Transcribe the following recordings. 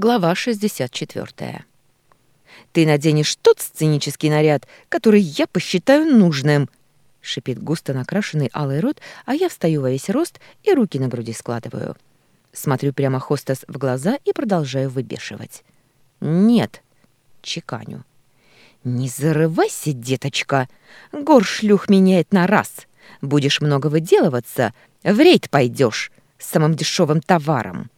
Глава 64. «Ты наденешь тот сценический наряд, который я посчитаю нужным!» — шипит густо накрашенный алый рот, а я встаю во весь рост и руки на груди складываю. Смотрю прямо хостес в глаза и продолжаю выбешивать. «Нет!» — чеканю. «Не зарывайся, деточка! Гор шлюх меняет на раз! Будешь много выделываться, в рейд пойдешь с самым дешевым товаром!»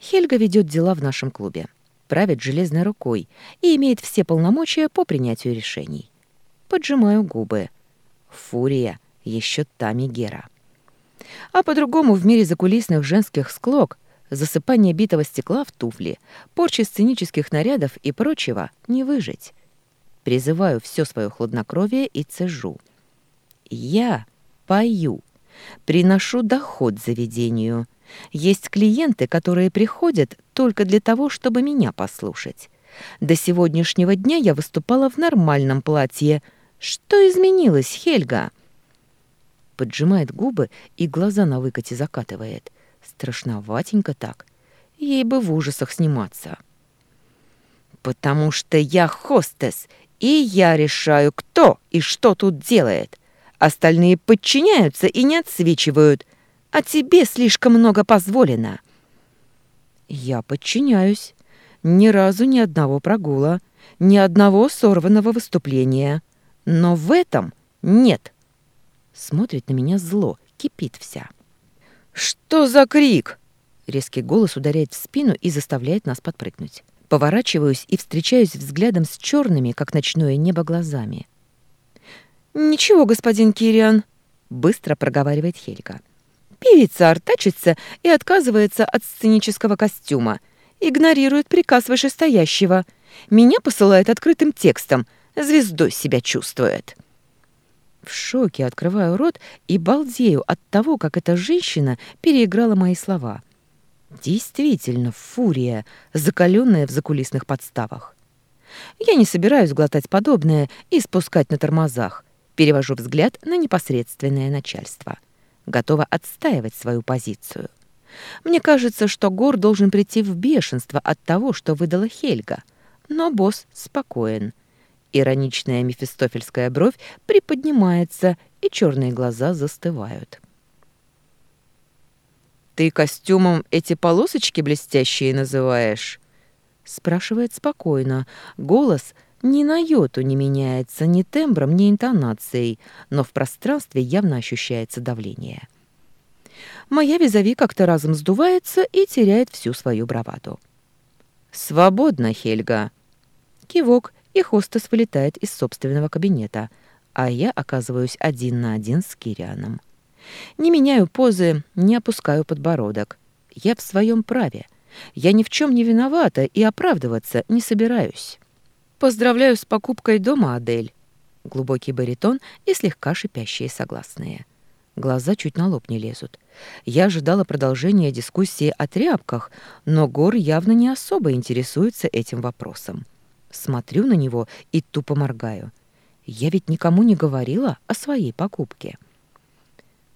Хельга ведет дела в нашем клубе, правит железной рукой и имеет все полномочия по принятию решений. Поджимаю губы. Фурия еще та Мегера. А по-другому в мире закулисных женских склок, засыпания битого стекла в туфли, порчи сценических нарядов и прочего не выжить. Призываю все свое хладнокровие и цежу. Я пою, приношу доход заведению — есть клиенты, которые приходят только для того, чтобы меня послушать. До сегодняшнего дня я выступала в нормальном платье. Что изменилось, Хельга?» Поджимает губы и глаза на выкате закатывает. Страшноватенько так. Ей бы в ужасах сниматься. «Потому что я хостес, и я решаю, кто и что тут делает. Остальные подчиняются и не отсвечивают а тебе слишком много позволено». «Я подчиняюсь. Ни разу ни одного прогула, ни одного сорванного выступления. Но в этом нет». Смотрит на меня зло, кипит вся. «Что за крик?» Резкий голос ударяет в спину и заставляет нас подпрыгнуть. Поворачиваюсь и встречаюсь взглядом с черными, как ночное небо, глазами. «Ничего, господин Кириан», — быстро проговаривает Хельга. Певица артачится и отказывается от сценического костюма. Игнорирует приказ вышестоящего. Меня посылает открытым текстом. Звездой себя чувствует. В шоке открываю рот и балдею от того, как эта женщина переиграла мои слова. Действительно, фурия, закаленная в закулисных подставах. Я не собираюсь глотать подобное и спускать на тормозах. Перевожу взгляд на непосредственное начальство. — готова отстаивать свою позицию. Мне кажется, что Гор должен прийти в бешенство от того, что выдала Хельга. Но босс спокоен. Ироничная мефистофельская бровь приподнимается, и черные глаза застывают. «Ты костюмом эти полосочки блестящие называешь?» Спрашивает спокойно. Голос ни на йоту не меняется ни тембром, ни интонацией, но в пространстве явно ощущается давление. Моя визави как-то разом сдувается и теряет всю свою браваду. «Свободно, Хельга!» Кивок, и хостес вылетает из собственного кабинета, а я оказываюсь один на один с Кирианом. Не меняю позы, не опускаю подбородок. Я в своем праве. Я ни в чем не виновата и оправдываться не собираюсь. «Поздравляю с покупкой дома, Адель!» Глубокий баритон и слегка шипящие согласные. Глаза чуть на лоб не лезут. Я ожидала продолжения дискуссии о тряпках, но Гор явно не особо интересуется этим вопросом. Смотрю на него и тупо моргаю. Я ведь никому не говорила о своей покупке.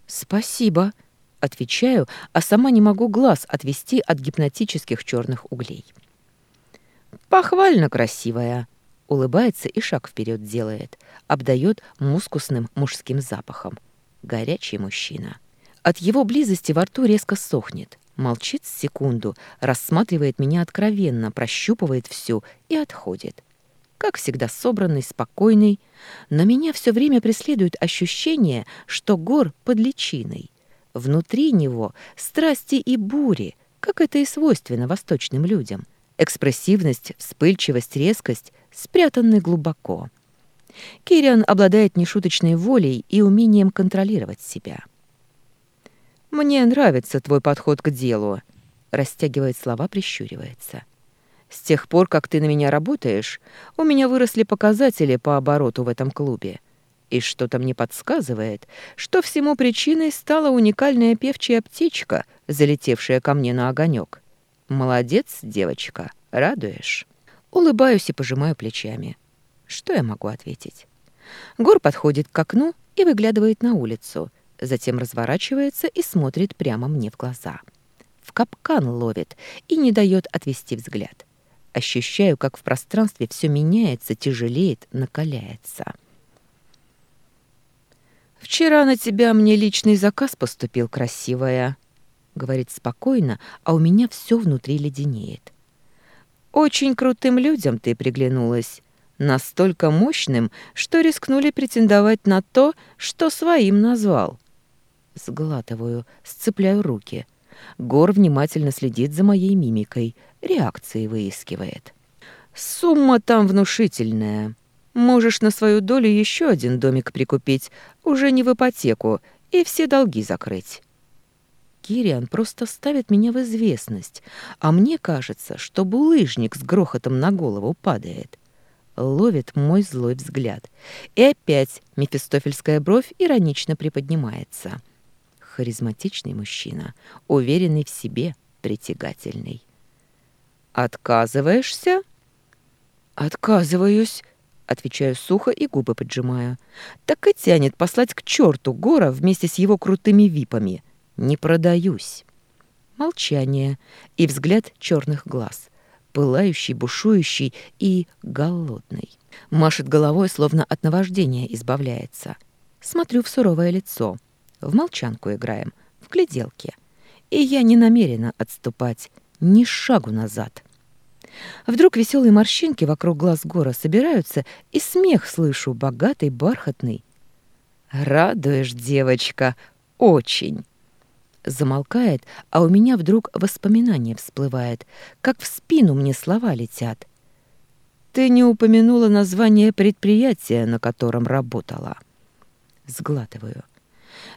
«Спасибо», — отвечаю, а сама не могу глаз отвести от гипнотических черных углей. «Похвально красивая», улыбается и шаг вперед делает, обдает мускусным мужским запахом. Горячий мужчина. От его близости во рту резко сохнет. Молчит секунду, рассматривает меня откровенно, прощупывает всю и отходит. Как всегда собранный, спокойный, но меня все время преследует ощущение, что гор под личиной. Внутри него страсти и бури, как это и свойственно восточным людям. Экспрессивность, вспыльчивость, резкость спрятаны глубоко. Кириан обладает нешуточной волей и умением контролировать себя. «Мне нравится твой подход к делу», — растягивает слова, прищуривается. «С тех пор, как ты на меня работаешь, у меня выросли показатели по обороту в этом клубе. И что-то мне подсказывает, что всему причиной стала уникальная певчая птичка, залетевшая ко мне на огонек. Молодец, девочка, радуешь». Улыбаюсь и пожимаю плечами. Что я могу ответить? Гор подходит к окну и выглядывает на улицу, затем разворачивается и смотрит прямо мне в глаза. в капкан ловит и не дает отвести взгляд. Ощущаю, как в пространстве все меняется, тяжелеет, накаляется. «Вчера на тебя мне личный заказ поступил, красивая», — говорит спокойно, а у меня все внутри леденеет. «Очень крутым людям ты приглянулась, настолько мощным, что рискнули претендовать на то, что своим назвал». Сглатываю, сцепляю руки. Гор внимательно следит за моей мимикой, реакции выискивает. «Сумма там внушительная. Можешь на свою долю еще один домик прикупить, уже не в ипотеку, и все долги закрыть». Кириан просто ставит меня в известность, а мне кажется, что булыжник с грохотом на голову падает. Ловит мой злой взгляд. И опять мефистофельская бровь иронично приподнимается. Харизматичный мужчина, уверенный в себе, притягательный. «Отказываешься?» «Отказываюсь», — отвечаю сухо и губы поджимаю. «Так и тянет послать к черту Гора вместе с его крутыми випами. Не продаюсь». Молчание и взгляд черных глаз, пылающий, бушующий и голодный. Машет головой, словно от наваждения избавляется. Смотрю в суровое лицо. В молчанку играем, в гляделке. И я не намерена отступать ни шагу назад. Вдруг веселые морщинки вокруг глаз гора собираются, и смех слышу, богатый, бархатный. «Радуешь, девочка, очень!» Замолкает, а у меня вдруг воспоминание всплывает, как в спину мне слова летят. «Ты не упомянула название предприятия, на котором работала». Сглатываю.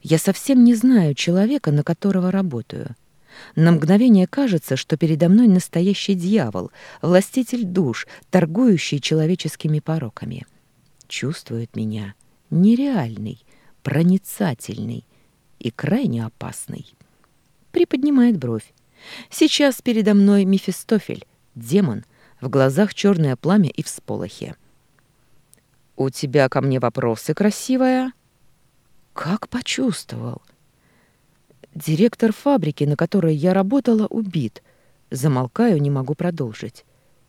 «Я совсем не знаю человека, на которого работаю». На мгновение кажется, что передо мной настоящий дьявол, властитель душ, торгующий человеческими пороками. Чувствует меня нереальный, проницательный и крайне опасный. Приподнимает бровь. Сейчас передо мной Мефистофель, демон, в глазах черное пламя и всполохи. «У тебя ко мне вопросы, красивая?» «Как почувствовал?» Директор фабрики, на которой я работала, убит. Замолкаю, не могу продолжить.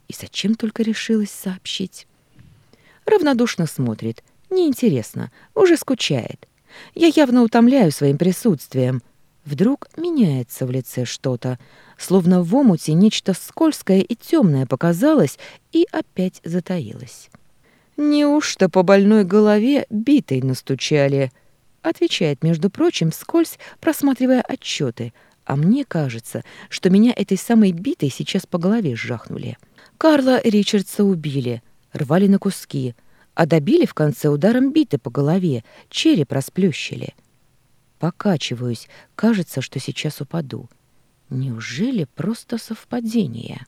И зачем только решилась сообщить? Равнодушно смотрит. Неинтересно. Уже скучает. Я явно утомляю своим присутствием. Вдруг меняется в лице что-то. Словно в омуте нечто скользкое и темное показалось и опять затаилось. Неужто по больной голове битой настучали — Отвечает, между прочим, вскользь, просматривая отчеты, а мне кажется, что меня этой самой битой сейчас по голове сжахнули. Карла Ричардса убили, рвали на куски, а добили в конце ударом биты по голове, череп расплющили. Покачиваюсь, кажется, что сейчас упаду. Неужели просто совпадение?»